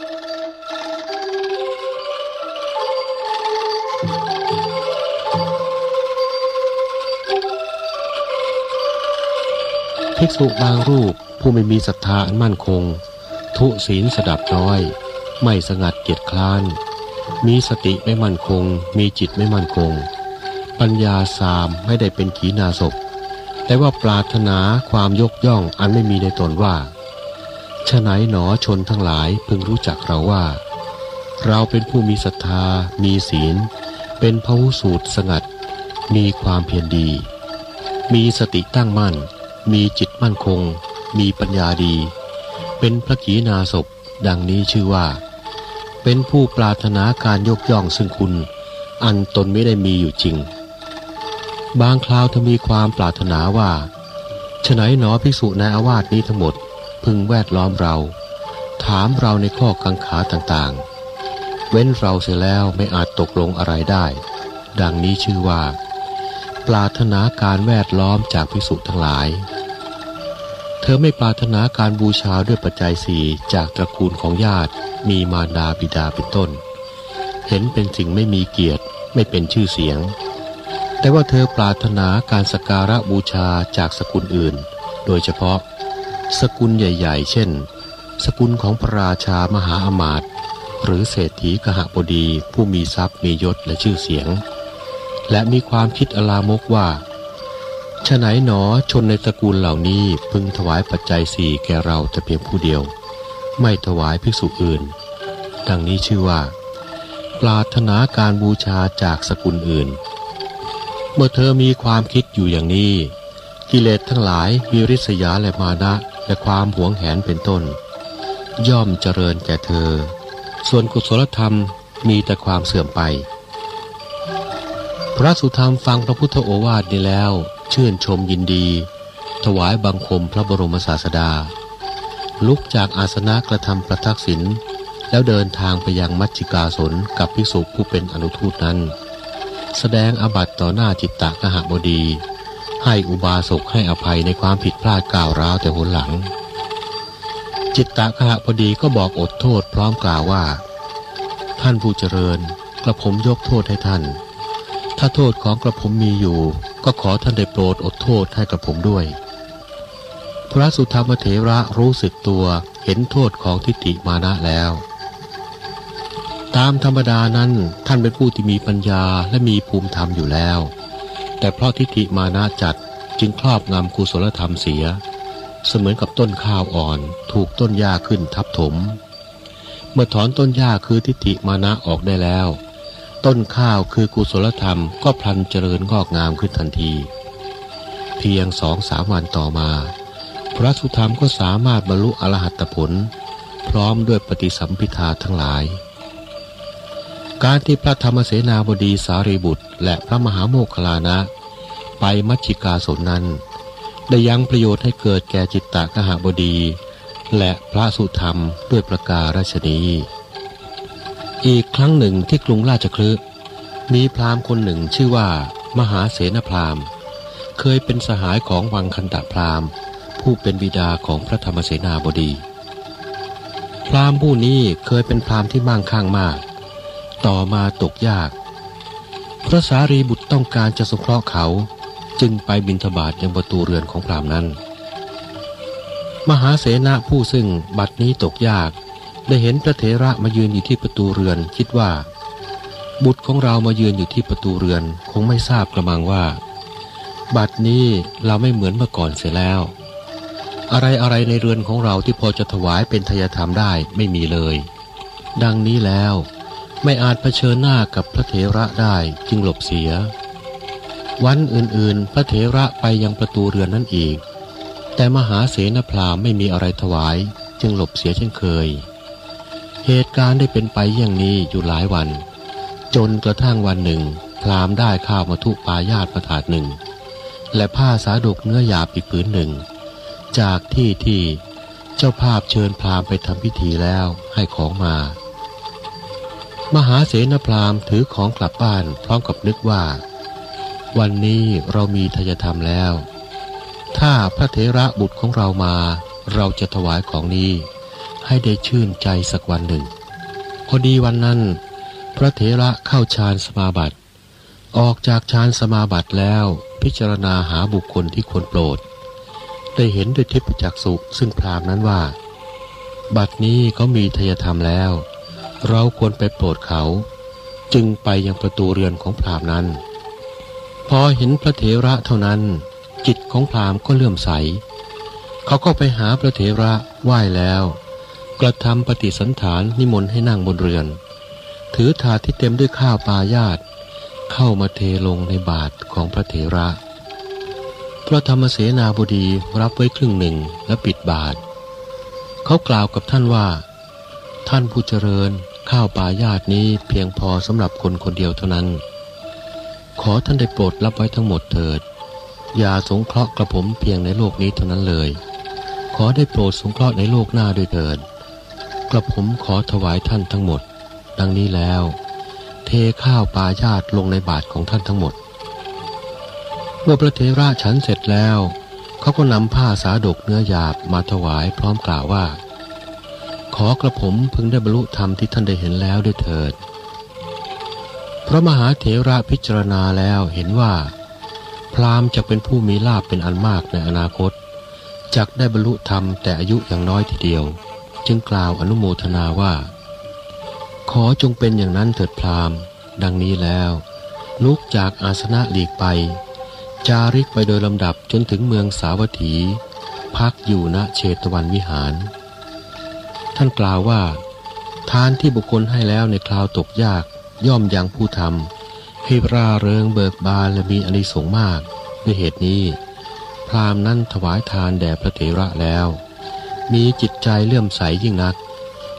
ภิกษุบางรูปผู้ไม่มีศรัทธาอันมั่นคง ทุศีลสดับน้อย ไม่สงัดเกียรติคลาน มีสติไม่มั่นคง มีจิตไม่มั่นคง ปัญญาสามไม่ได้เป็นขีณาศพแต่ว่าปรารถนาความยกย่องอันไม่มีในตนว่า ฉไหนหนอชนทั้งหลายพึงรู้จักเราว่า เราเป็นผู้มีศรัทธา มีศีล เป็นพหุสูตรสงัด มีความเพียรดี มีสติตั้งมั่น มีจิตมั่นคง มีปัญญาดี เป็นพระขีณาศพดังนี้ชื่อว่า เป็นผู้ปรารถนาการยกย่องซึ่งคุณ อันตนไม่ได้มีอยู่จริง บางคราวถ้ามีความปรารถนาว่าฉไหนหนอภิกษุในอาวาสนี้ทั้งหมด พึงแวดล้อมเรา ถามเราในข้อกังขาต่างๆ เว้นเราเสียแล้วไม่อาจตกลงอะไรได้ ดังนี้ชื่อว่า ปรารถนาการแวดล้อมจากภิกษุทั้งหลาย เธอไม่ปรารถนาการบูชาด้วยปัจจัยสี่จากตระกูลของญาติ มีมารดาบิดาเป็นต้น เห็นเป็นสิ่งไม่มีเกียรติไม่เป็นชื่อเสียงแต่ว่าเธอปรารถนาการสการะบูชาจากสกุลอื่น โดยเฉพาะ สกุลใหญ่ ๆ เช่น สกุลของพระราชามหาอมาตย์หรือเศรษฐีกหบดีผู้มีทรัพย์มียศและชื่อเสียง และมีความคิดอลามกว่าฉไหนหนอชนในตระกูลเหล่านี้พึงถวายปัจจัยสี่แก่เราแต่เพียงผู้เดียว ไม่ถวายภิกษุอื่น ดังนี้ชื่อว่า ปรารถนาการบูชาจากสกุลอื่น เมื่อเธอมีความคิดอยู่อย่างนี้ กิเลสทั้งหลายมีริษยาและมานะ และความหวงแหนเป็นต้น ย่อมเจริญแก่เธอ ส่วนกุศลธรรมมีแต่ความเสื่อมไป พระสุธรรมฟังพระพุทธโอวาทนี้แล้ว ชื่นชมยินดี ถวายบังคมพระบรมศาสดา ลุกจากอาสนะกระทำประทักษิณแล้วเดินทางไปยังมัชชิกาสนกับภิกษุผู้เป็นอนุทูตนั้น แสดงอบัตต่อหน้าจิตตะกหบดี ให้อุบาสกให้อภัยในความผิดพลาดก้าวร้าวแต่หนหลัง จิตตะกหบดีก็บอกอดโทษพร้อมกล่าวว่า ท่านผู้เจริญกระผมยกโทษให้ท่าน ถ้าโทษของกระผมมีอยู่ ก็ขอท่านได้โปรดอดโทษให้กระผมด้วย พระสุธรรมเถระรู้สึกตัวเห็นโทษของทิฏฐิมานะแล้วตามธรรมดานั้นท่านเป็นผู้ที่มีปัญญาและมีภูมิธรรมอยู่แล้ว แต่เพราะทิฏฐิมานะจัดจึงครอบงำกุศลธรรมเสีย เสมือนกับต้นข้าวอ่อนถูกต้นหญ้าขึ้นทับถม เมื่อถอนต้นหญ้าคือทิฏฐิมานะออกได้แล้ว ต้นข้าวคือกุศลธรรมก็พลันเจริญงอกงามขึ้นทันที เพียงสองสามวันต่อมา พระสุธรรมก็สามารถบรรลุอรหัตผล พร้อมด้วยปฏิสัมพิทาทั้งหลาย การที่พระธรรมเสนาบดีสารีบุตร และพระมหาโมคคลานะ ไปมัชชิกาสนนั้น ได้ยังประโยชน์ให้เกิดแก่จิตตะกหบดี และพระสุธรรมด้วยประการฉนี้อีกครั้งหนึ่งที่กรุงราชคลึมีพราหมณ์คนหนึ่งชื่อว่า มหาเสนพราหมณ์ เคยเป็นสหายของวังคันตะพราหมณ์ ผู้เป็นบิดาของพระธรรมเสนาบดี พราหมณ์ผู้นี้เคยเป็นพราหมณ์ที่มั่งคั่งมาก ต่อมาตกยาก พระสารีบุตรต้องการจะสงเคราะห์เขาจึงไปบิณฑบาตยังประตูเรือนของพรามนั้น มหาเสนาผู้ซึ่งบัดนี้ตกยาก ได้เห็นพระเถระมายืนอยู่ที่ประตูเรือนคิดว่า บุตรของเรามายืนอยู่ที่ประตูเรือนคงไม่ทราบกระมังว่า บัดนี้เราไม่เหมือนเมื่อก่อนเสียแล้ว อะไรอะไรในเรือนของเราที่พอจะถวายเป็นทายธรรมได้ไม่มีเลย ดังนี้แล้ว ไม่อาจเผชิญหน้ากับพระเถระได้จึงหลบเสีย วันอื่นๆ พระเถระไปยังประตูเรือนนั่นอีก แต่มหาเสนพรามไม่มีอะไรถวายจึงหลบเสียเช่นเคย เหตุการณ์ได้เป็นไปอย่างนี้อยู่หลายวัน จนกระทั่งวันหนึ่ง พรามได้ข้าวมาทุปายาตประถาดหนึ่ง และผ้าสาดกเนื้อหยาบอีกผืนหนึ่ง จากที่ที่เจ้าภาพเชิญพรามไปทำพิธีแล้วให้ของมา มหาเสนพราหมณ์ถือของกลับบ้านพร้อมกับนึกว่า วันนี้เรามีทายธรรมแล้ว ถ้าพระเถระบุตรของเรามาเราจะถวายของนี้ ให้ได้ชื่นใจสักวันหนึ่ง พอดีวันนั้น พระเถระเข้าฌานสมาบัติ ออกจากฌานสมาบัติแล้วพิจารณาหาบุคคลที่ควรโปรด ได้เห็นด้วยทิพจักษุซึ่งพรามนั้นว่า บัดนี้เขามีทยธรรมแล้ว เราควรไปโปรดเขา จึงไปยังประตูเรือนของพรามนั้น พอเห็นพระเถระเท่านั้น จิตของพรามก็เลื่อมใส เขาก็ไปหาพระเถระไหว้แล้ว กระทำปฏิสันฐานนิมนต์ให้นั่งบนเรือน ถือถาดที่เต็มด้วยข้าวปลายาตเข้ามาเทลงในบาทของพระเถระ พระธรรมเสนาบดีรับไว้ครึ่งหนึ่งและปิดบาท เขากล่าวกับท่านว่า ท่านผู้เจริญ ข้าวปลายาตนี้เพียงพอสำหรับคนคนเดียวเท่านั้น ขอท่านได้โปรดรับไว้ทั้งหมดเถิด อย่าสงเคราะห์กระผมเพียงในโลกนี้เท่านั้นเลย ขอได้โปรดสงเคราะห์ในโลกหน้าด้วยเถิด กระผมขอถวายท่านทั้งหมด ดังนี้แล้ว เทข้าวปลายาตลงในบาทของท่านทั้งหมด เมื่อพระเทระฉันเสร็จแล้ว เขาก็นำผ้าสาดกเนื้อหยาบมาถวายพร้อมกล่าวว่า ขอกระผมพึงได้บรรลุธรรมที่ท่านได้เห็นแล้วด้วยเถิด พระมหาเถระพิจารณาแล้วเห็นว่า พราหมณ์จะเป็นผู้มีลาภเป็นอันมากในอนาคตจักได้บรรลุธรรมแต่อายุอย่างน้อยทีเดียว จึงกล่าวอนุโมทนาว่า ขอจงเป็นอย่างนั้นเถิดพราหมณ์ ดังนี้แล้ว ลุกจากอาสนะหลีกไป จาริกไปโดยลำดับจนถึงเมืองสาวัตถี พักอยู่ณเชตวันวิหาร ท่านกล่าวว่า ทานที่บุคคลให้แล้วในคราวตกยากย่อมยังผู้ทำให้ร่าเริงเบิกบานและมีอนิสงส์มาก ด้วยเหตุนี้ พราหมณ์นั้นถวายทานแด่พระเถระแล้ว มีจิตใจเลื่อมใสยิ่งนัก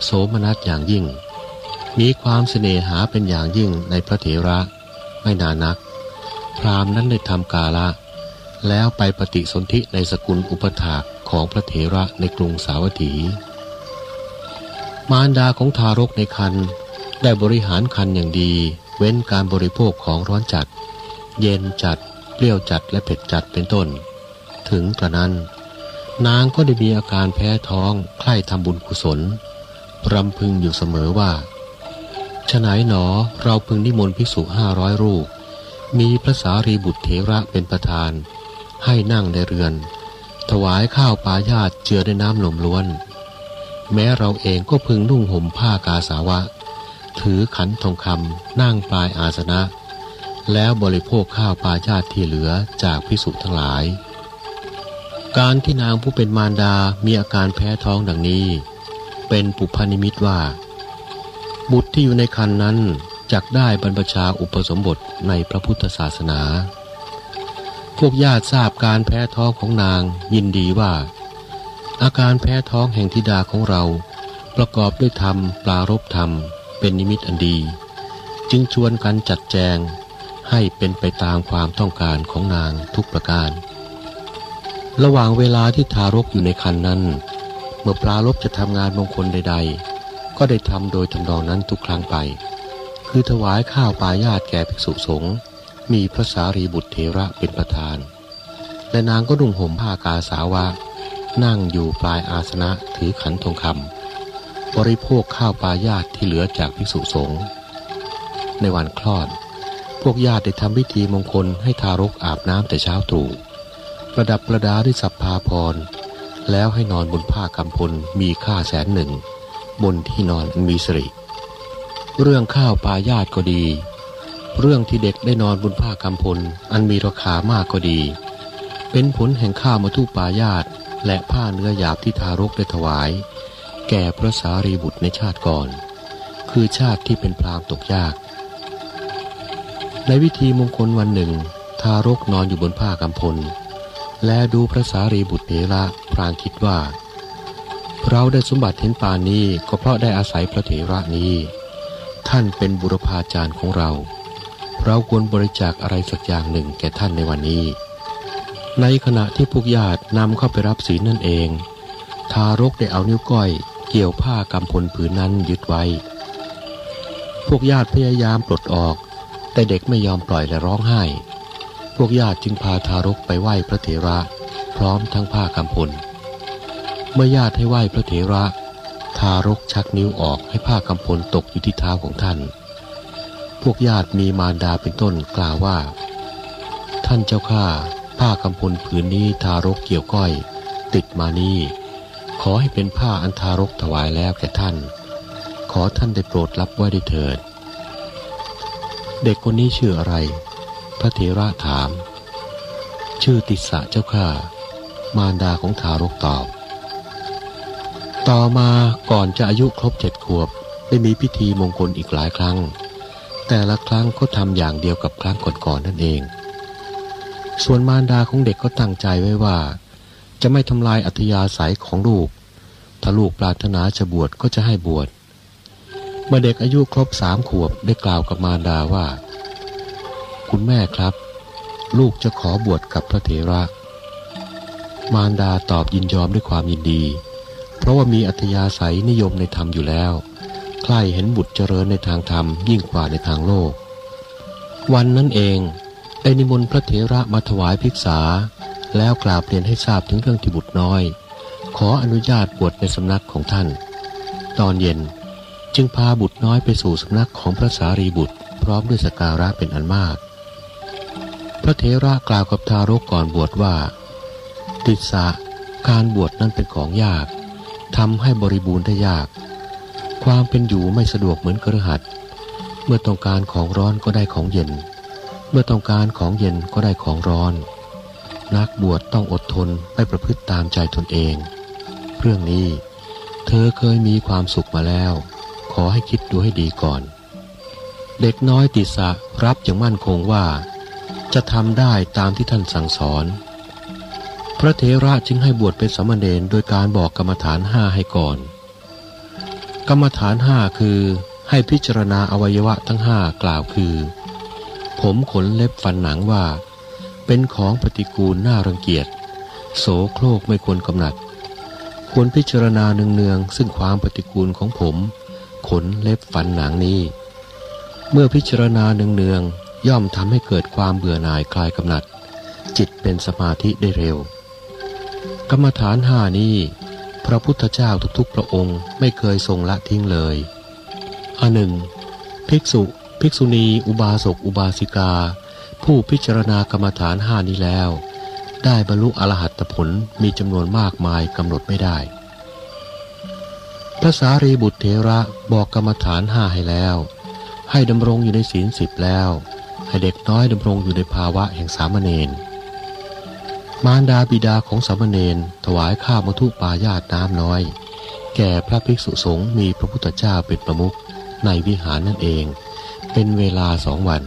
โสมนัสอย่างยิ่ง มีความเสน่หาเป็นอย่างยิ่งในพระเถระไม่นานนัก พราหมณ์นั้นได้ทำกาละ แล้วไปปฏิสนธิในสกุลอุปถากของพระเถระในกรุงสาวัตถี มารดาของทารกในคันได้บริหารคันอย่างดี เว้นการบริโภคของร้อนจัด เย็นจัด เปรี้ยวจัดและเผ็ดจัดเป็นต้น ถึงกระนั้น นางก็ได้มีอาการแพ้ท้องใคร่ทำบุญกุศลรำพึงอยู่เสมอว่าฉไหนหนอเราพึงนิมนต์ภิกษุห้าร้อยรูป มีพระสารีบุตรเถระเป็นประธาน ให้นั่งในเรือน ถวายข้าวปลายาตเจือด้วยน้ำหนมล้วน แม้เราเองก็พึงนุ่งห่มผ้ากาสาวะ ถือขันทองคำนั่งปลายอาสนะ แล้วบริโภคข้าวปลายาติที่เหลือจากพิสุทั้งหลาย การที่นางผู้เป็นมารดามีอาการแพ้ท้องดังนี้ เป็นปุพนิมิตว่า บุตรที่อยู่ในคันนั้นจักได้บรรพชาอุปสมบทในพระพุทธศาสนา พวกญาติทราบการแพ้ท้องของนางยินดีว่า อาการแพ้ท้องแห่งธิดาของเรา ประกอบด้วยธรรมปลารบธรรม เป็นนิมิตอันดี จึงชวนกันจัดแจงให้เป็นไปตามความต้องการของนางทุกประการ ระหว่างเวลาที่ทารกอยู่ในคันนั้น เมื่อปลารบจะทำงานมงคลใด ๆ ก็ได้ทำโดยทำนองนั้นทุกครั้งไป คือถวายข้าวปลายาตแก่ภิกษุสงฆ์มีพระสารีบุตรเถระเป็นประธาน และนางก็นุ่งห่มผ้ากาสาวะ นั่งอยู่ปลายอาสนะถือขันทองคำบริโภคข้าวปลายาตที่เหลือจากภิกษุสงฆ์ในวันคลอด พวกญาติได้ทำพิธีมงคลให้ทารกอาบน้ำแต่เช้าตรู่ประดับประดาด้วยสัพพาพร แล้วให้นอนบนผ้ากำพลมีค่าแสนหนึ่ง บนที่นอนอันมีสิริ เรื่องข้าวปลายาตก็ดี เรื่องที่เด็กได้นอนบนผ้ากำพลอันมีราคามากก็ดี เป็นผลแห่งข้าวมาทุปายาต และผ้าเนื้อหยาบที่ทารกได้ถวาย แก่พระสารีบุตรในชาติก่อน คือชาติที่เป็นพรามตกยาก ในวิธีมงคลวันหนึ่ง ทารกนอนอยู่บนผ้ากำพล และดูพระสารีบุตรเถระพรางคิดว่า เราได้สมบัติเห็นปานนี้ก็เพราะได้อาศัยพระเถระนี้ ท่านเป็นบุรพาจารย์ของเรา เราควรบริจาคอะไรสักอย่างหนึ่งแก่ท่านในวันนี้ ในขณะที่พวกญาตินำเข้าไปรับศีลนั่นเอง ทารกได้เอานิ้วก้อยเกี่ยวผ้ากำพลผืนนั้นยึดไว้ พวกญาติพยายามปลดออก แต่เด็กไม่ยอมปล่อยและร้องไห้ พวกญาติจึงพาทารกไปไหว้พระเถระ พร้อมทั้งผ้ากำพล เมื่อญาติให้ไหว้พระเถระททารกชักนิ้วออกให้ผ้ากำพลตกอยู่ที่เท้าของท่าน พวกญาติมีมารดาเป็นต้นกล่าวว่า ท่านเจ้าข้า ผ้ากำพลผืนนี้ทารกเกี่ยวก้อย ติดมานี้ขอให้เป็นผ้าอันทารกถวายแล้วแก่ท่าน ขอท่านได้โปรดรับไว้ได้เถิด เด็กคนนี้ชื่ออะไร พระเถระถาม ชื่อติสสะเจ้าข้ามารดาของทารกตอบ ต่อมาก่อนจะอายุครบเจ็ดขวบได้มีพิธีมงคลอีกหลายครั้ง แต่ละครั้งก็ทำอย่างเดียวกับครั้งก่อนๆนนั่นเอง ส่วนมารดาของเด็กก็ตั้งใจไว้ว่า จะไม่ทำลายอัธยาศัยของลูก ถ้าลูกปรารถนาจะบวชก็จะให้บวช เมื่อเด็กอายุครบสามขวบได้กล่าวกับมารดาว่า คุณแม่ครับ ลูกจะขอบวชกับพระเถระ มารดาตอบยินยอมด้วยความยินดี เพราะว่ามีอัธยาศัยนิยมในธรรมอยู่แล้ว ใครเห็นบุตรเจริญในทางธรรมยิ่งกว่าในทางโลก วันนั้นเอง ได้นิมนต์พระเถระมาถวายภิกษา แล้วกราบเรียนให้ทราบถึงเรื่องที่บุตรน้อย ขออนุญาตบวชในสำนักของท่าน ตอนเย็นจึงพาบุตรน้อยไปสู่สำนักของพระสารีบุตร พร้อมด้วยสการะเป็นอันมาก พระเถระกล่าวกับทารกก่อนบวชว่า ติสสะการบวชนั้นเป็นของยากทำให้บริบูรณ์ได้ยาก ความเป็นอยู่ไม่สะดวกเหมือนกระหัดเมื่อต้องการของร้อนก็ได้ของเย็น เมื่อต้องการของเย็นก็ได้ของร้อน นักบวชต้องอดทนไม่ประพฤติตามใจตนเอง เรื่องนี้ เธอเคยมีความสุขมาแล้ว ขอให้คิดดูให้ดีก่อน เด็กน้อยติสะรับอย่างมั่นคงว่า จะทำได้ตามที่ท่านสั่งสอน พระเทระจึงให้บวชเป็นสมณเณรโดยการบอกกรรมฐานห้าให้ก่อน กรรมฐานห้าคือให้พิจารณาอวัยวะทั้งห้ากล่าวคือ ผมขนเล็บฟันหนังว่า เป็นของปฏิกูลน่ารังเกียจ โสโครกไม่ควรกำหนัด ควรพิจารณาเนืองๆซึ่งความปฏิกูลของผม ขนเล็บฟันหนังนี้ เมื่อพิจารณาเนืองๆย่อมทำให้เกิดความเบื่อหน่ายคลายกำหนัด จิตเป็นสมาธิได้เร็ว กรรมฐานห้านี้ พระพุทธเจ้าทุกๆพระองค์ไม่เคยทรงละทิ้งเลยอันหนึ่ง ภิกษุ ภิกษุณีอุบาสกอุบาสิกา ผู้พิจารณากรรมฐานห้านี้แล้ว ได้บรรลุอรหัตผลมีจำนวนมากมายกำหนดไม่ได้ พระสารีบุตรเถระบอกกรรมฐานห้าให้แล้ว ให้ดำรงอยู่ในศีลสิบแล้ว ให้เด็กน้อยดำรงอยู่ในภาวะแห่งสามเณรมารดาบิดาของสามเณรถวายข้าวมทุปายาตน้ำน้อย แก่พระภิกษุสงฆ์มีพระพุทธเจ้าเป็นประมุขในวิหารนั่นเอง เป็นเวลาสองวัน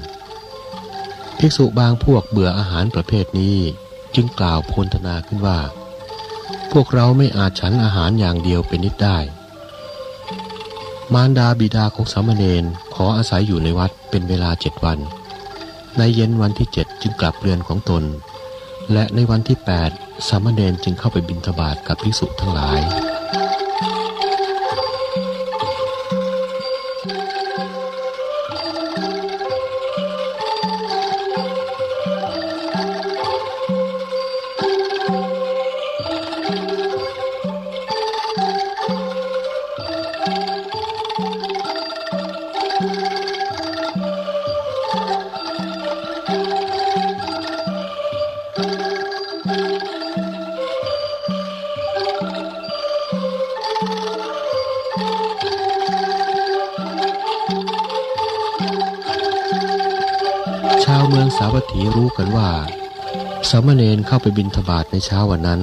ภิกษุบางพวกเบื่ออาหารประเภทนี้จึงกล่าวพนธนาขึ้นว่า พวกเราไม่อาจฉันอาหารอย่างเดียวเป็นนิดได้ มารดาบิดาของสามเณรขออาศัยอยู่ในวัดเป็นเวลาเจ็ดวัน ในเย็นวันที่เจ็ดจึงกลับเรือนของตน และในวันที่แปดสามเณรจึงเข้าไปบิณฑบาตกับภิกษุทั้งหลาย เข้าไปบินทบาทในเช้าวันนั้น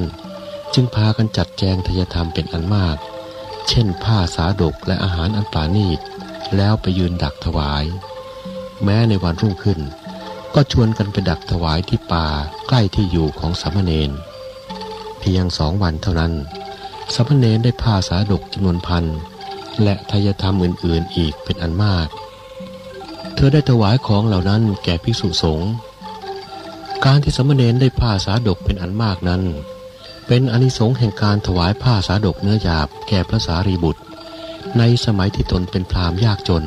จึงพากันจัดแจงทยธรรมเป็นอันมาก เช่นผ้าสาดกและอาหารอันปราณีต แล้วไปยืนดักถวาย แม้ในวันรุ่งขึ้น ก็ชวนกันไปดักถวายที่ป่าใกล้ที่อยู่ของสามเณรเพียงสองวันเท่านั้นสามเณรได้ผ้าสาดกจำนวนพันและทยธรรมอื่นๆอีกเป็นอันมาก เธอได้ถวายของเหล่านั้นแก่ภิกษุสงฆ์ การที่สมณเณรได้ผ้าสาดกเป็นอันมากนั้น เป็นอนิสงส์แห่งการถวายผ้าสาดกเนื้อหยาบแก่พระสารีบุตร ในสมัยที่ตนเป็นพราหมณ์ยากจน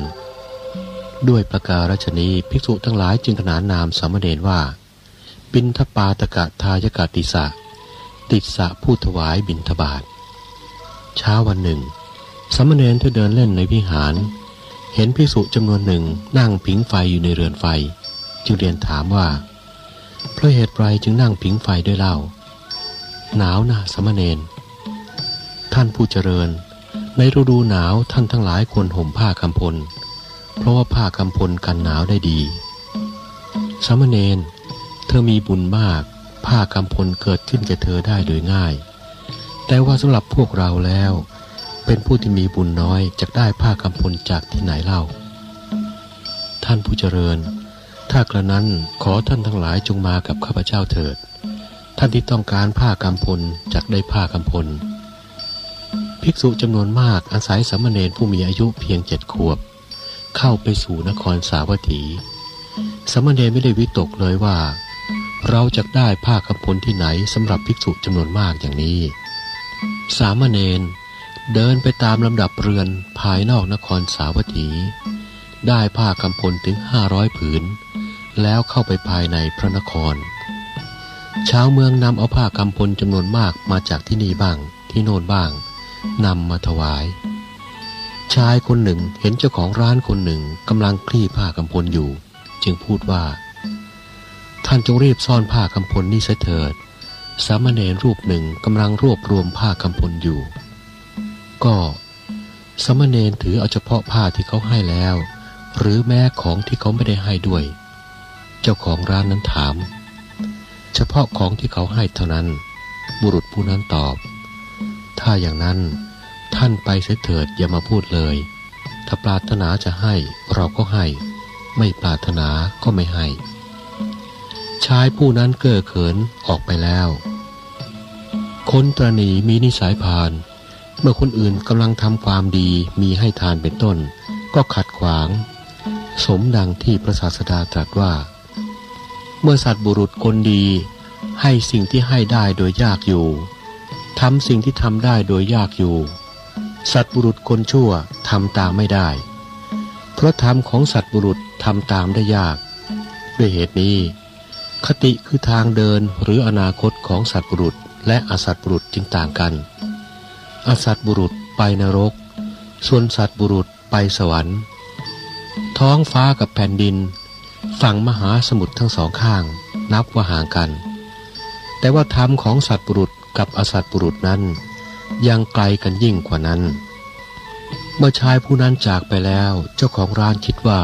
ด้วยประการฉนี้ภิกษุทั้งหลายจึงขนานนามสมณเณรว่า บินทปาตกะทายกาติสะติสะผู้ถวายบินทบาทเช้าวันหนึ่งสามเณรที่เดินเล่นในวิหาร เห็นภิกษุจำนวนหนึ่งนั่งผิงไฟอยู่ในเรือนไฟ จึงเรียนถามว่า เพราะเหตุไรจึงนั่งผิงไฟด้วยเล่า หนาวนะสามเณรท่านผู้เจริญ ในฤดูหนาวท่านทั้งหลายควรห่มผ้ากำพล เพราะว่าผ้ากำพลกันหนาวได้ดีสามเณรเธอมีบุญมาก ผ้ากำพลเกิดขึ้นแก่เธอได้โดยง่าย แต่ว่าสำหรับพวกเราแล้ว เป็นผู้ที่มีบุญน้อยจะได้ผ้ากำพลจากที่ไหนเล่า ท่านผู้เจริญ ถ้ากระนั้นขอท่านทั้งหลายจงมากับข้าพเจ้าเถิด ท่านที่ต้องการผ้ากำพลจักได้ผ้ากำพล ภิกษุจำนวนมากอาศัยสามเณรผู้มีอายุเพียงเจ็ดขวบ เข้าไปสู่นครสาวัตถีสามเณรไม่ได้วิตกเลยว่า เราจะได้ผ้ากำพลที่ไหนสำหรับภิกษุจำนวนมากอย่างนี้ สามเณรเดินไปตามลำดับเรือนภายนอกนครสาวัตถี ได้ผ้ากำพลถึงห้าร้อยผืน แล้วเข้าไปภายในพระนคร ชาวเมืองนำเอาผ้ากำพลจำนวนมากมาจากที่นี่บ้าง ที่โน่นบ้างนำมาถวาย ชายคนหนึ่งเห็นเจ้าของร้านคนหนึ่งกำลังคลี่ผ้ากำพลอยู่ จึงพูดว่า ท่านจงรีบซ่อนผ้ากำพลนี่เสียเถิด สามเณรรูปหนึ่งกำลังรวบรวมผ้ากำพลอยู่ ก็สามเณรถือเอาเฉพาะผ้าที่เขาให้แล้ว หรือแม้ของที่เขาไม่ได้ให้ด้วย เจ้าของร้านนั้นถาม เฉพาะของที่เขาให้เท่านั้น บุรุษผู้นั้นตอบ ถ้าอย่างนั้นท่านไปเสียเถิดอย่ามาพูดเลย ถ้าปรารถนาจะให้เราก็ให้ ไม่ปรารถนาก็ไม่ให้ ชายผู้นั้นเก้อเขินออกไปแล้ว คนตรณีมีนิสัยพานเมื่อคนอื่นกำลังทำความดีมีให้ทานเป็นต้น ก็ขัดขวาง สมดังที่พระศาสดาตรัสว่า เมื่อสัตว์บุรุษคนดี ให้สิ่งที่ให้ได้โดยยากอยู่ทำสิ่งที่ทำได้โดยยากอยู่ สัตว์บุรุษคนชั่วทำตามไม่ได้ เพราะธรรมของสัตว์บุรุษทำตามได้ยาก ด้วยเหตุนี้ คติคือทางเดินหรืออนาคตของสัตว์บุรุษ และอสัตว์บุรุษจึงต่างกัน อสัตว์บุรุษไปนรก ส่วนสัตว์บุรุษไปสวรรค์ ท้องฟ้ากับแผ่นดิน ฝั่งมหาสมุทรทั้งสองข้าง นับว่าห่างกัน แต่ว่าธรรมของสัตว์บุรุษกับอสัตว์บุรุษนั้น ยังไกลกันยิ่งกว่านั้น เมื่อชายผู้นั้นจากไปแล้วเจ้าของร้านคิดว่า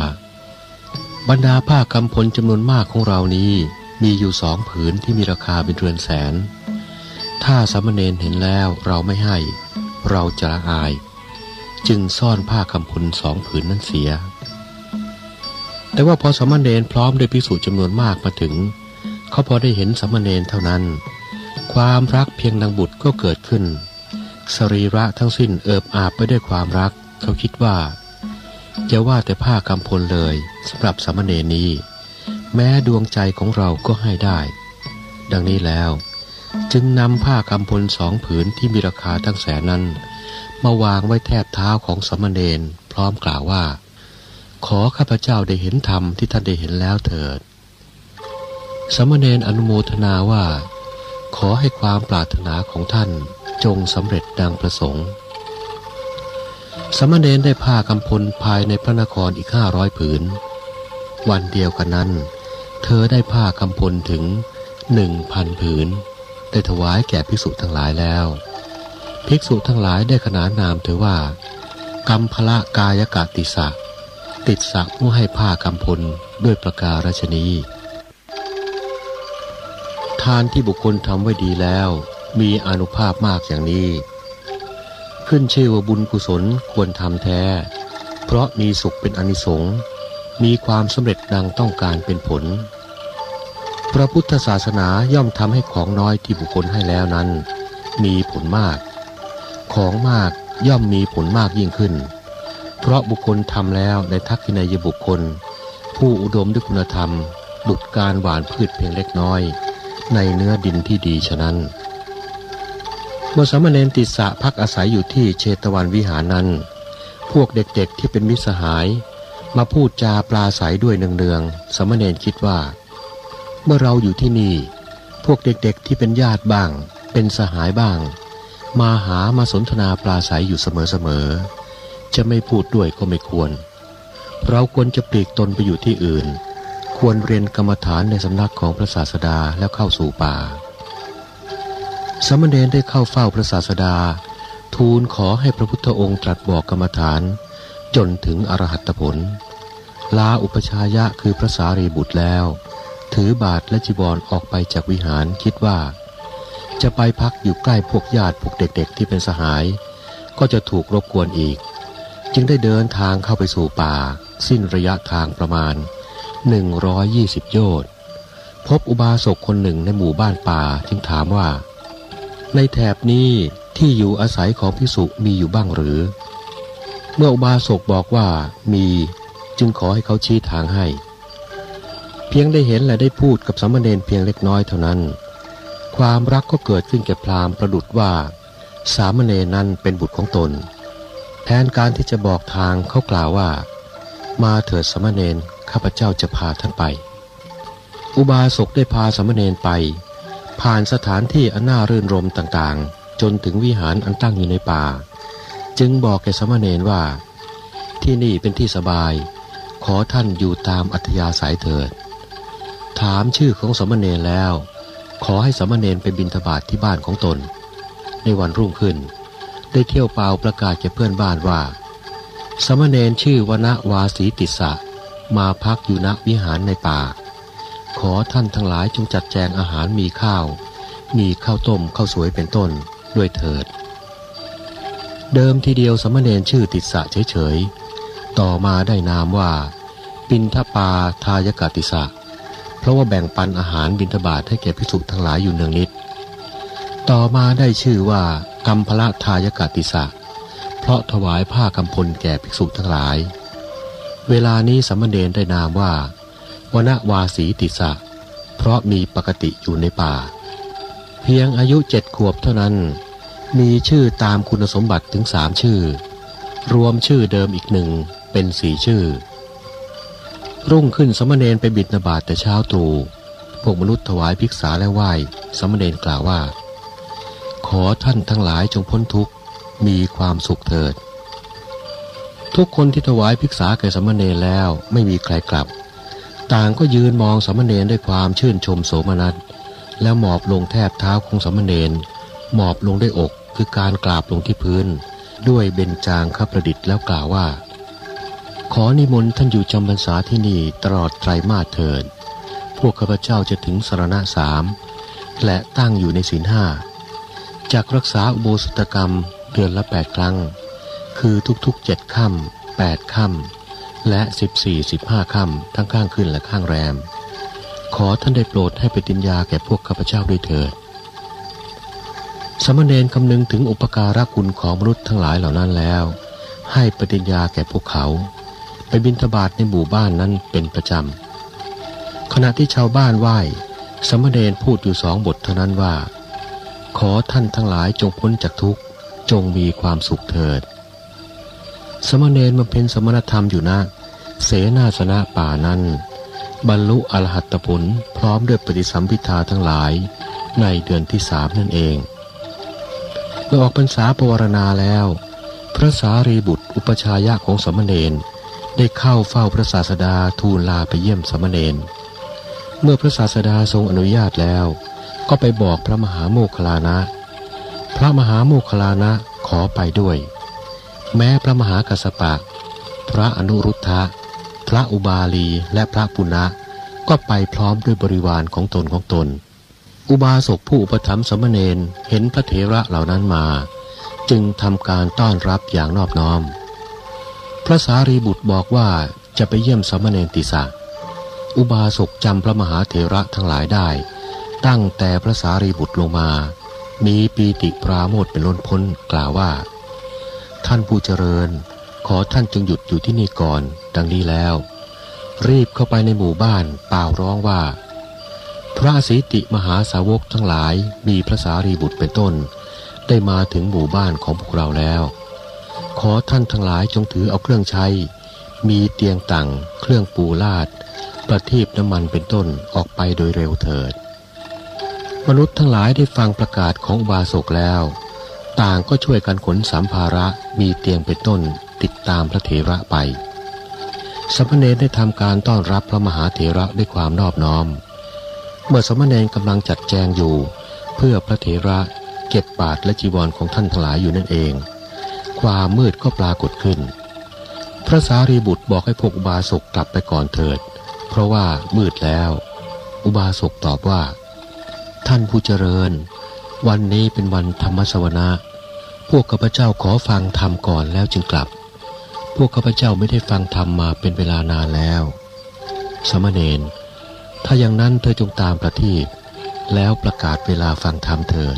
บรรดาผ้ากำพลจำนวนมากของเรานี้มีอยู่สองผืนที่มีราคาเป็นเรือนแสน ถ้าสามเณรเห็นแล้วเราไม่ให้ เราจะละอาย จึงซ่อนผ้ากำพลสองผืนนั้นเสีย แต่ว่าพอสามเณรพร้อมด้วยภิกษุจำนวนมากมาถึง เขาพอได้เห็นสามเณรเท่านั้น ความรักเพียงดังบุตรก็เกิดขึ้น สรีระทั้งสิ้นเอิบอาบไปด้วยความรัก เขาคิดว่าจะว่าแต่ผ้ากำพลเลยสำหรับสามเณรนี้ แม้ดวงใจของเราก็ให้ได้ ดังนี้แล้ว จึงนำผ้ากำพลสองผืนที่มีราคาทั้งแสนนั้น มาวางไว้แทบเท้าของสามเณรพร้อมกล่าวว่า ขอข้าพเจ้าได้เห็นธรรมที่ท่านได้เห็นแล้วเถิดสามเณรอนุโมทนาว่า ขอให้ความปรารถนาของท่านจงสำเร็จดังประสงค์สามเณรได้ผ้ากำพลภายในพระนครอีกห้าร้อยผืน วันเดียวกันนั้น เธอได้ผ้ากำพลถึงหนึ่งพันผืน ได้ถวายแก่ภิกษุทั้งหลายแล้ว ภิกษุทั้งหลายได้ขนานนามเธอว่ากัมพละกายกติสะ ติดสักผู้ให้ผ้ากำพลด้วยประการชนี ทานที่บุคคลทำไว้ดีแล้วมีอนุภาพมากอย่างนี้ ขึ้นชื่อว่าบุญกุศลควรทำแท้ เพราะมีสุขเป็นอนิสงส์มีความสำเร็จดังต้องการเป็นผล พระพุทธศาสนาย่อมทำให้ของน้อยที่บุคคลให้แล้วนั้น มีผลมาก ของมากย่อมมีผลมากยิ่งขึ้น เพราะบุคคลทำแล้วในทักษิณายบุคคล ผู้อุดมด้วยคุณธรรม ดุดการหวานพืชเพียงเล็กน้อย ในเนื้อดินที่ดีฉะนั้นเมื่อสามเณรติสะพักอาศัยอยู่ที่เชตวันวิหารนั้น พวกเด็กๆที่เป็นมิสหาย มาพูดจาปลาใสด้วยเนืองๆสามเณรคิดว่า เมื่อเราอยู่ที่นี่ พวกเด็กๆที่เป็นญาติบ้าง เป็นสหายบ้าง มาหามาสนทนาปลาใสอยู่เสมอๆ จะไม่พูดด้วยก็ไม่ควร เราควรจะปลีกตนไปอยู่ที่อื่น ควรเรียนกรรมฐานในสำนักของพระศาสดาแล้วเข้าสู่ป่า สมณเณรได้เข้าเฝ้าพระศาสดา ทูลขอให้พระพุทธองค์ตรัสบอกกรรมฐาน จนถึงอรหัตผล ลาอุปชายะคือพระสารีบุตรแล้ว ถือบาทและจีวรอออกไปจากวิหารคิดว่า จะไปพักอยู่ใกล้พวกญาติพวกเด็กๆที่เป็นสหาย ก็จะถูกรบกวนอีก จึงได้เดินทางเข้าไปสู่ป่า สิ้นระยะทางประมาณ 120 โยชน์พบอุบาสกคนหนึ่งในหมู่บ้านป่าจึงถามว่า ในแถบนี้ที่อยู่อาศัยของพิสุมีอยู่บ้างหรือ เมื่ออุบาสกบอกว่ามีจึงขอให้เขาชี้ทางให้ เพียงได้เห็นและได้พูดกับสามเณรเพียงเล็กน้อยเท่านั้น ความรักก็เกิดขึ้นแก่พราหมณ์ประดุดว่า สามเณรนั้นเป็นบุตรของตน แทนการที่จะบอกทางเขากล่าวว่า มาเถิดสามเณรข้าพเจ้าจะพาท่านไป อุบาสกได้พาสามเณรไป ผ่านสถานที่อันน่ารื่นรมต่างๆ จนถึงวิหารอันตั้งอยู่ในป่า จึงบอกแกสามเณรว่า ที่นี่เป็นที่สบาย ขอท่านอยู่ตามอัธยาศัยเถิด ถามชื่อของสามเณรแล้ว ขอให้สามเณรไปบินทบาทที่บ้านของตน ในวันรุ่งขึ้น ได้เที่ยวเปล่าประกาศแก่เพื่อนบ้านว่าสามเณรชื่อวณวาสีติสะมาพักอยู่ณวิหารในป่า ขอท่านทั้งหลายจงจัดแจงอาหารมีข้าว มีข้าวต้มข้าวสวยเป็นต้นด้วยเถิด เดิมทีเดียวสามเณรชื่อติสะเฉยๆ ต่อมาได้นามว่า ปินทปาทายกติสะเพราะว่าแบ่งปันอาหารบิณฑบาตให้แก่ภิกษุทั้งหลายอยู่เนืองนิด ต่อมาได้ชื่อว่า กัมพละทายกติสะ เพราะถวายผ้ากำพลแก่ภิกษุทั้งหลาย เวลานี้สามเณรได้นามว่า วนวาสีติสะ เพราะมีปกติอยู่ในป่า เพียงอายุเจ็ดขวบเท่านั้น มีชื่อตามคุณสมบัติถึงสามชื่อ รวมชื่อเดิมอีกหนึ่งเป็นสี่ชื่อ รุ่งขึ้นสมณเณรไปบิดนาบาตแต่เช้าตรู่พวกมนุษย์ถวายภิกษาและไหว้สมณเณรกล่าวว่า ขอท่านทั้งหลายจงพ้นทุกข์มีความสุขเถิด ทุกคนที่ถวายภิกษาแก่สมณเณรแล้วไม่มีใครกลับ ต่างก็ยืนมองสมณเณรด้วยความชื่นชมโสมนัสแล้วหมอบลงแทบเท้าของสมณเณรหมอบลงด้วยอกคือการกราบลงที่พื้น ด้วยเบญจางคประดิษฐ์แล้วกล่าวว่า ขอนิมนต์ท่านอยู่จำพรรษาที่นี่ตลอดไตรมาสเถิด พวกข้าพเจ้าจะถึงสารณะสามและตั้งอยู่ในศีลห้า จากรักษาอุโบสถกรรมเดือนละแปดครั้ง คือทุกๆเจ็ดค่ำแปดค่ำและสิบสี่สิบห้าค่ำทั้งข้างขึ้นและข้างแรม ขอท่านได้โปรดให้ปฏิญญาแก่พวกข้าพเจ้าด้วยเถิดสมณเณรคำนึงถึงอุปการะคุณของมนุษย์ทั้งหลายเหล่านั้นแล้ว ให้ปฏิญญาแก่พวกเขา ไปบิณฑบาตในหมู่บ้านนั้นเป็นประจำขณะที่ชาวบ้านไหว้สมณเณรพูดอยู่สองบทเท่านั้นว่า ขอท่านทั้งหลายจงพ้นจากทุกข์จงมีความสุขเถิด สมณเณรมาเป็นสมณธรรมอยู่นะ เสนาสนะป่านั้น บรรลุอรหัตผลพร้อมด้วยปฏิสัมพิทาทั้งหลายในเดือนที่สามนั่นเองเมื่อออกพรรษาปวารณาแล้ว พระสารีบุตรอุปชายะของสมณเณรได้เข้าเฝ้าพระศาสดาทูลลาไปเยี่ยมสมณเณรเมื่อพระศาสดาทรงอนุญาตแล้ว ก็ไปบอกพระมหาโมคลานะ พระมหาโมคลานะขอไปด้วย แม้พระมหากัสสปะ พระอนุรุทธะ พระอุบาลีและพระปุณะก็ไปพร้อมด้วยบริวารของตนของตน อุบาสกผู้อุปถัมภ์สมณเณรเห็นพระเถระเหล่านั้นมา จึงทำการต้อนรับอย่างนอบน้อม พระสารีบุตรบอกว่าจะไปเยี่ยมสมณเณรติสะอุบาสกจำพระมหาเถระทั้งหลายได้ ตั้งแต่พระสารีบุตรลงมา มีปีติปราโมทเป็นล้นพ้นกล่าวว่า ท่านผู้เจริญ ขอท่านจงหยุดอยู่ที่นี่ก่อน ดังนี้แล้ว รีบเข้าไปในหมู่บ้านเป่าร้องว่า พระสีติมหาสาวกทั้งหลายมีพระสารีบุตรเป็นต้น ได้มาถึงหมู่บ้านของพวกเราแล้ว ขอท่านทั้งหลายจงถือเอาเครื่องใช้ มีเตียงต่างเครื่องปูลาดประทีปน้ำมันเป็นต้นออกไปโดยเร็วเถิด มนุษย์ทั้งหลายได้ฟังประกาศของอุบาสกแล้ว ต่างก็ช่วยกันขนสัมภาระมีเตียงเป็นต้นติดตามพระเถระไปสมณเณรได้ทำการต้อนรับพระมหาเถระด้วยความนอบน้อม เมื่อสมณเณรกำลังจัดแจงอยู่ เพื่อพระเถระเก็บบาทและจีวรของท่านทั้งหลายอยู่นั่นเอง ความมืดก็ปรากฏขึ้น พระสารีบุตรบอกให้พวกอุบาสกกลับไปก่อนเถิด เพราะว่ามืดแล้ว อุบาสกตอบว่า ท่านผู้เจริญ วันนี้เป็นวันธรรมสวนะพวกข้าพเจ้าขอฟังธรรมก่อนแล้วจึงกลับ พวกข้าพเจ้าไม่ได้ฟังธรรมมาเป็นเวลานานแล้ว สมณเณรถ้าอย่างนั้นเธอจงตามประทีปแล้วประกาศเวลาฟังธรรมเถิด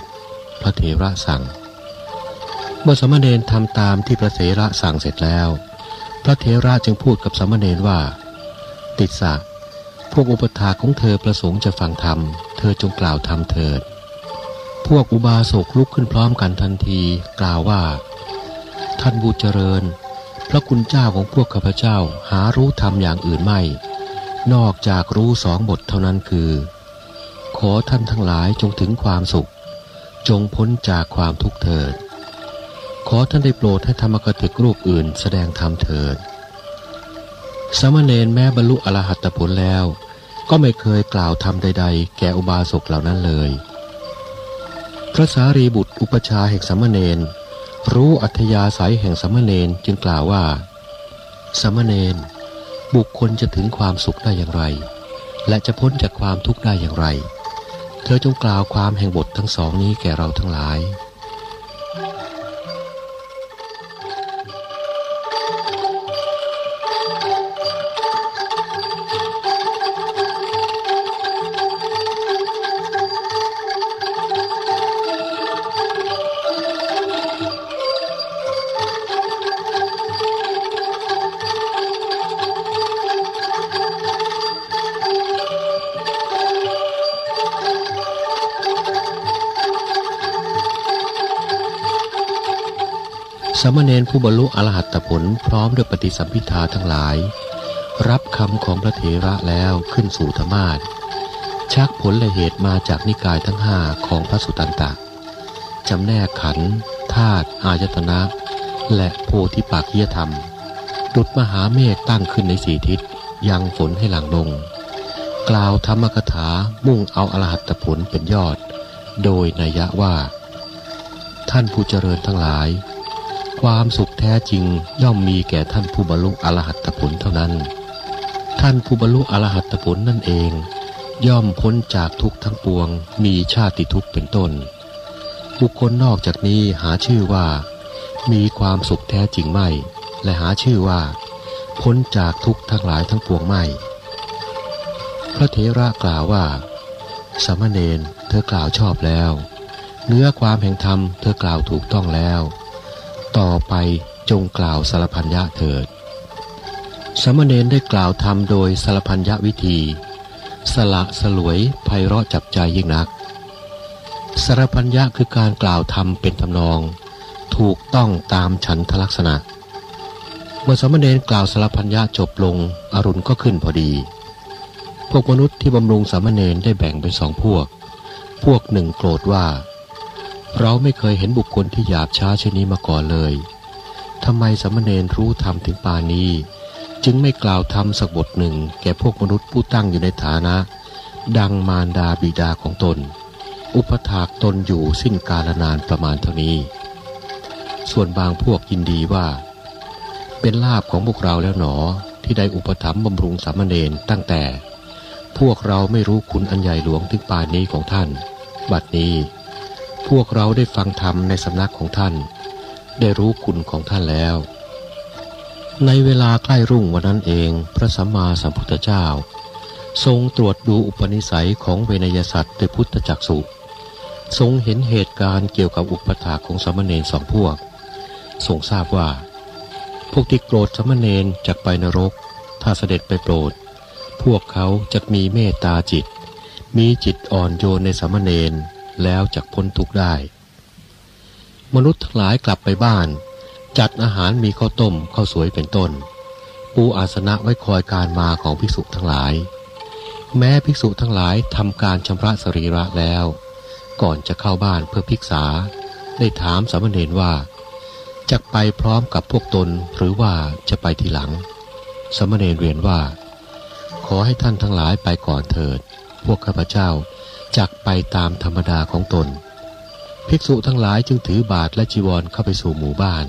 พระเถระสั่ง เมื่อสมณเณรทำตามที่พระเถระสั่งเสร็จแล้ว พระเถระจึงพูดกับสมณเณรว่า ติดสะพวกอุปถาของเธอประสงค์จะฟังธรรม เธอจงกล่าวธรรมเถิด พวกอุบาสกลุกขึ้นพร้อมกันทันทีกล่าวว่า ท่านบูเจริญ พระคุณเจ้าของพวกข้าพเจ้าหารู้ธรรมอย่างอื่นไม่ นอกจากรู้สองบทเท่านั้นคือ ขอท่านทั้งหลายจงถึงความสุข จงพ้นจากความทุกข์เถิด ขอท่านได้โปรดให้ธรรมกถึกรูปอื่นแสดงธรรมเถิดสมณเณรแม้บรรลุอรหัตผลแล้ว ก็ไม่เคยกล่าวธรรมใด ๆ แก่อุบาสกเหล่านั้นเลย พระสารีบุตรอุปชาแห่งสมณเณรรู้อัธยาศัยแห่งสมณเณรจึงกล่าวว่า สมณเณรบุคคลจะถึงความสุขได้อย่างไร และจะพ้นจากความทุกข์ได้อย่างไร เธอจงกล่าวความแห่งบททั้งสองนี้แก่เราทั้งหลาย มณเณรผู้บรรลุอรหัตผลพร้อมด้วยปฏิสัมพิทาทั้งหลาย รับคำของพระเถระแล้วขึ้นสู่ธรรมาสชักผลและเหตุมาจากนิกายทั้งห้าของพระสุตันตะจำแนกขันธาตุอายตนะ และโพธิปักยธรรม ดุดมหาเมฆตั้งขึ้นในสี่ทิศยังฝนให้หลังลง กล่าวธรรมกถามุ่งเอาอรหัตผลเป็นยอด โดยนัยยะว่า ท่านผู้เจริญทั้งหลาย ความสุขแท้จริงย่อมมีแก่ท่านผู้บรรลุอรหัตผลเท่านั้น ท่านผู้บรรลุอรหัตผลนั่นเอง ย่อมพ้นจากทุกทั้งปวง มีชาติทุกข์เป็นต้น บุคคลนอกจากนี้หาชื่อว่า มีความสุขแท้จริงไม่ และหาชื่อว่า พ้นจากทุกทั้งหลายทั้งปวงไม่ พระเถระกล่าวว่าสามเณรเธอกล่าวชอบแล้ว เนื้อความแห่งธรรมเธอกล่าวถูกต้องแล้ว ต่อไปจงกล่าวสารพันยะเถิดสามเณรได้กล่าวธรรมโดยสารพันยะวิธี สละสลวยไพเราะจับใจยิ่งนัก สารพันยะคือการกล่าวธรรมเป็นทำนอง ถูกต้องตามฉันทลักษณะ เมื่อสามเณรกล่าวสารพันยะจบลงอรุณก็ขึ้นพอดี พวกมนุษย์ที่บำรุงสามเณรได้แบ่งเป็นสองพวก พวกหนึ่งโกรธว่า เราไม่เคยเห็นบุคคลที่หยาบช้าเช่นนี้มาก่อนเลยทำไมสามเณรรู้ธรรมถึงป่านนี้ จึงไม่กล่าวธรรมสักบทหนึ่ง แก่พวกมนุษย์ผู้ตั้งอยู่ในฐานะ ดังมารดาบิดาของตน อุปถากตนอยู่สิ้นกาลนานประมาณเท่านี้ ส่วนบางพวกยินดีว่า เป็นลาบของพวกเราแล้วหนอที่ได้อุปถัมภ์บำรุงสามเณรตั้งแต่ พวกเราไม่รู้คุณอันใหญ่หลวงถึงป่านนี้ของท่าน บัดนี้ พวกเราได้ฟังธรรมในสำนักของท่าน ได้รู้คุณของท่านแล้ว ในเวลาใกล้รุ่งวันนั้นเอง พระสัมมาสัมพุทธเจ้า ทรงตรวจดูอุปนิสัยของเวนยสัตว์ด้วยพุทธจักสุทรงเห็นเหตุการณ์เกี่ยวกับอุปถาของสามเณรสองพวก ทรงทราบว่า พวกที่โกรธสามเณรจากไปนรก ถ้าเสด็จไปโปรด พวกเขาจะมีเมตตาจิต มีจิตอ่อนโยนในสามเณร แล้วจะพ้นทุกข์ได้ มนุษย์ทั้งหลายกลับไปบ้าน จัดอาหารมีข้าวต้มข้าวสวยเป็นต้น ปูอาสนะไว้คอยการมาของภิกษุทั้งหลาย แม้ภิกษุทั้งหลายทำการชำระสรีระแล้ว ก่อนจะเข้าบ้านเพื่อพิกษา ได้ถามสามเณรว่าจะไปพร้อมกับพวกตนหรือว่าจะไปทีหลังสามเณรเรียนว่า ขอให้ท่านทั้งหลายไปก่อนเถิด พวกข้าพเจ้า จักไปตามธรรมดาของตน ภิกษุทั้งหลายจึงถือบาทและจีวรเข้าไปสู่หมู่บ้าน